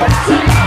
Let's